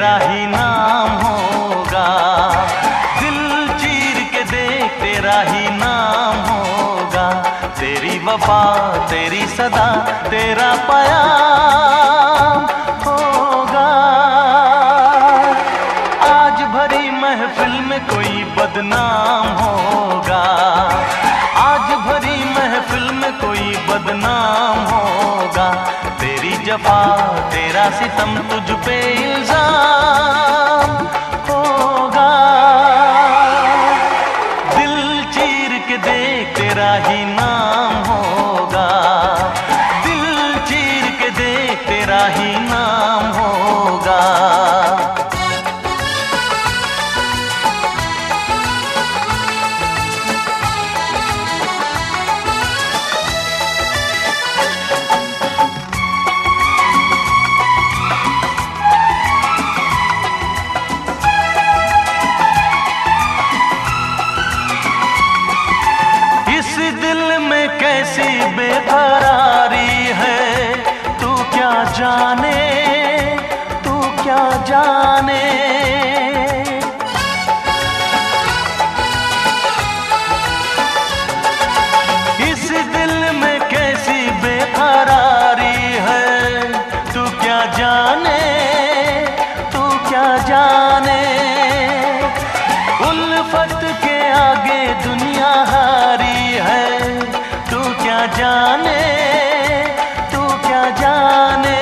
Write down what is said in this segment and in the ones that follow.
तेरा ही नाम होगा। दिल चीर के देख तेरा ही नाम होगा। तेरी वफा, तेरी सदा, तेरा पयाम होगा। आज भरी महफिल में कोई बदनाम होगा। आज भरी महफिल में कोई बदनाम होगा। जफा, तेरा सितम तुझ पे इल्ज़ाम होगा। दिल चीर के देख तेरा ही नाम होगा। दिल चीर के देख तेरा ही नाम होगा। जाने। उल्फत के आगे दुनिया हारी है। तू क्या जाने? तू क्या जाने?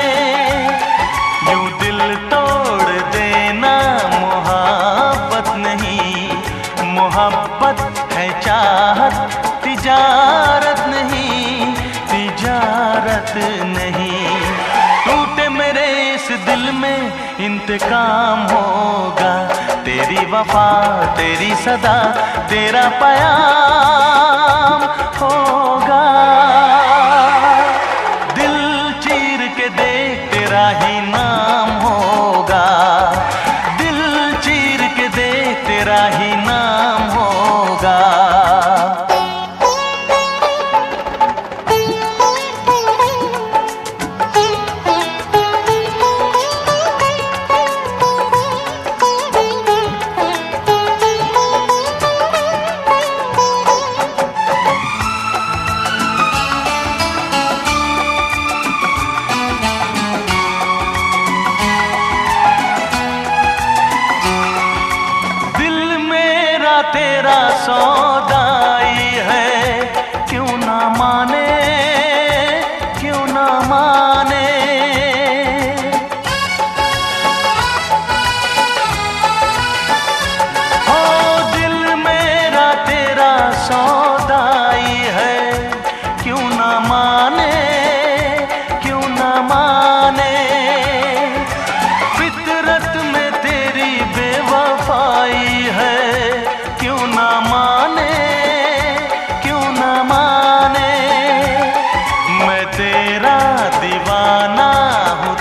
यूँ दिल तोड़ देना मोहब्बत नहीं। मोहब्बत है चाहत, तिजारत नहीं। तिजारत नहीं। दिल में इंतकाम होगा। तेरी वफा, तेरी सदा, तेरा पयाम होगा। दिल चीर के देख तेरा ही नाम होगा। दिल चीर के देख तेरा ही नाम होगा। तेरा सौदाई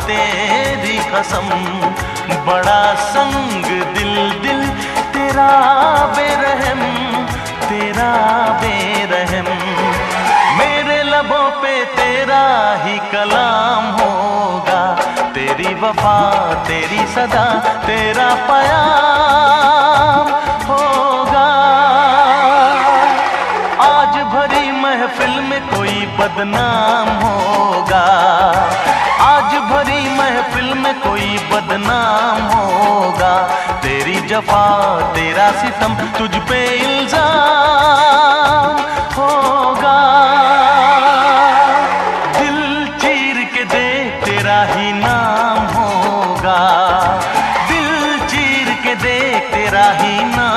तेरी कसम, बड़ा संग दिल दिल, तेरा बेरहम तेरा बेरहम। मेरे लबों पे तेरा ही कलाम होगा, तेरी वफा, तेरी सदा, तेरा पयाम होगा। आज भरी महफिल में कोई बदनाम होगा जफा तेरा सितम तुझ पे इल्ज़ाम होगा। दिल चीर के दे, तेरा ही नाम होगा। दिल चीर के दे, तेरा ही नाम